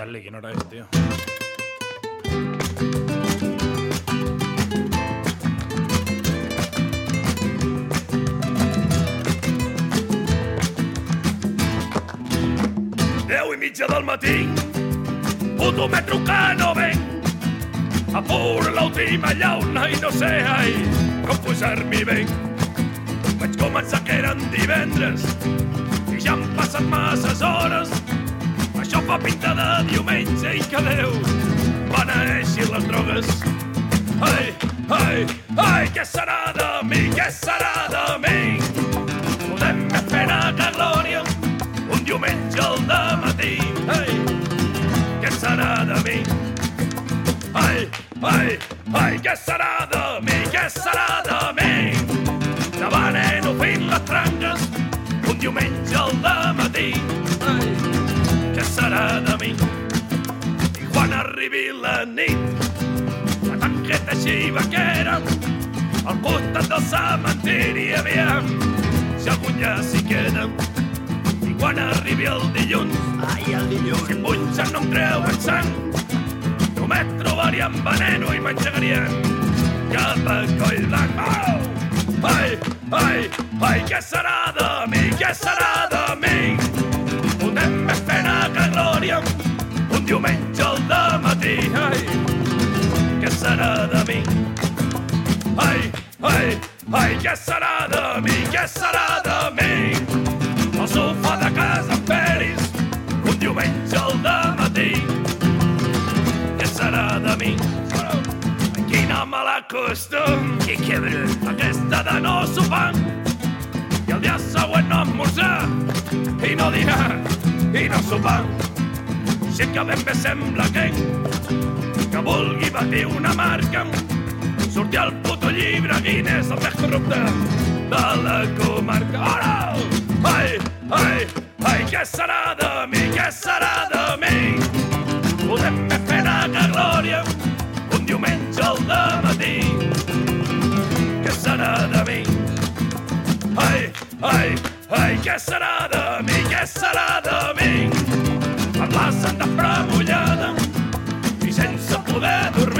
Charlie, quina hora és, tio? Deu i mitja del matí, puto metro que no venc. Apura l'última llauna i no sé, ai, com posar-m'hi bé. Vaig començar que eren divendres i ja han passat masses hores. Això fa pinta de diumenge i que Déu beneeixi les drogues. Ai, ai, ai, què serà de mi, què serà de mi? Podem més pena que glòria un diumenge al matí. Ai, què serà de mi? Ai, ai, ai, què serà de mi, què serà de mi? Davant neno fent les tranques un diumenge al matí. De mi? I quan arribi la nit, la tanqueta així vaquera, al costat del cementiri, aviam, si algun ja s'hi queda. I quan arribi el dilluns, Ai, el dilluns. si em punxen no em treuen sang, només trobarien veneno i m'engegarien cap a coll blanc. Oh! Ai, ai, ai, què serà de mi, què serà ai, què serà de mi, què serà de mi? Al sofà de casa en Peris, un diumenge al matí. Què serà de mi? Quina mala costum, Que cabrón. aquesta de no sopar i el dia següent no esmorzar i no dinar i no sopar. Si que ben bé sembla que que vulgui batir una marca sortir al puto llibre Guinness, el més corrupte de la comarca. Ara! Ai, ai, ai, què serà de mi, què serà de mi? Podem més pena que glòria, un diumenge al matí. Què serà de mi? Ai, ai, ai, què serà de mi, què serà de mi? Amb la santa premullada i sense poder dormir,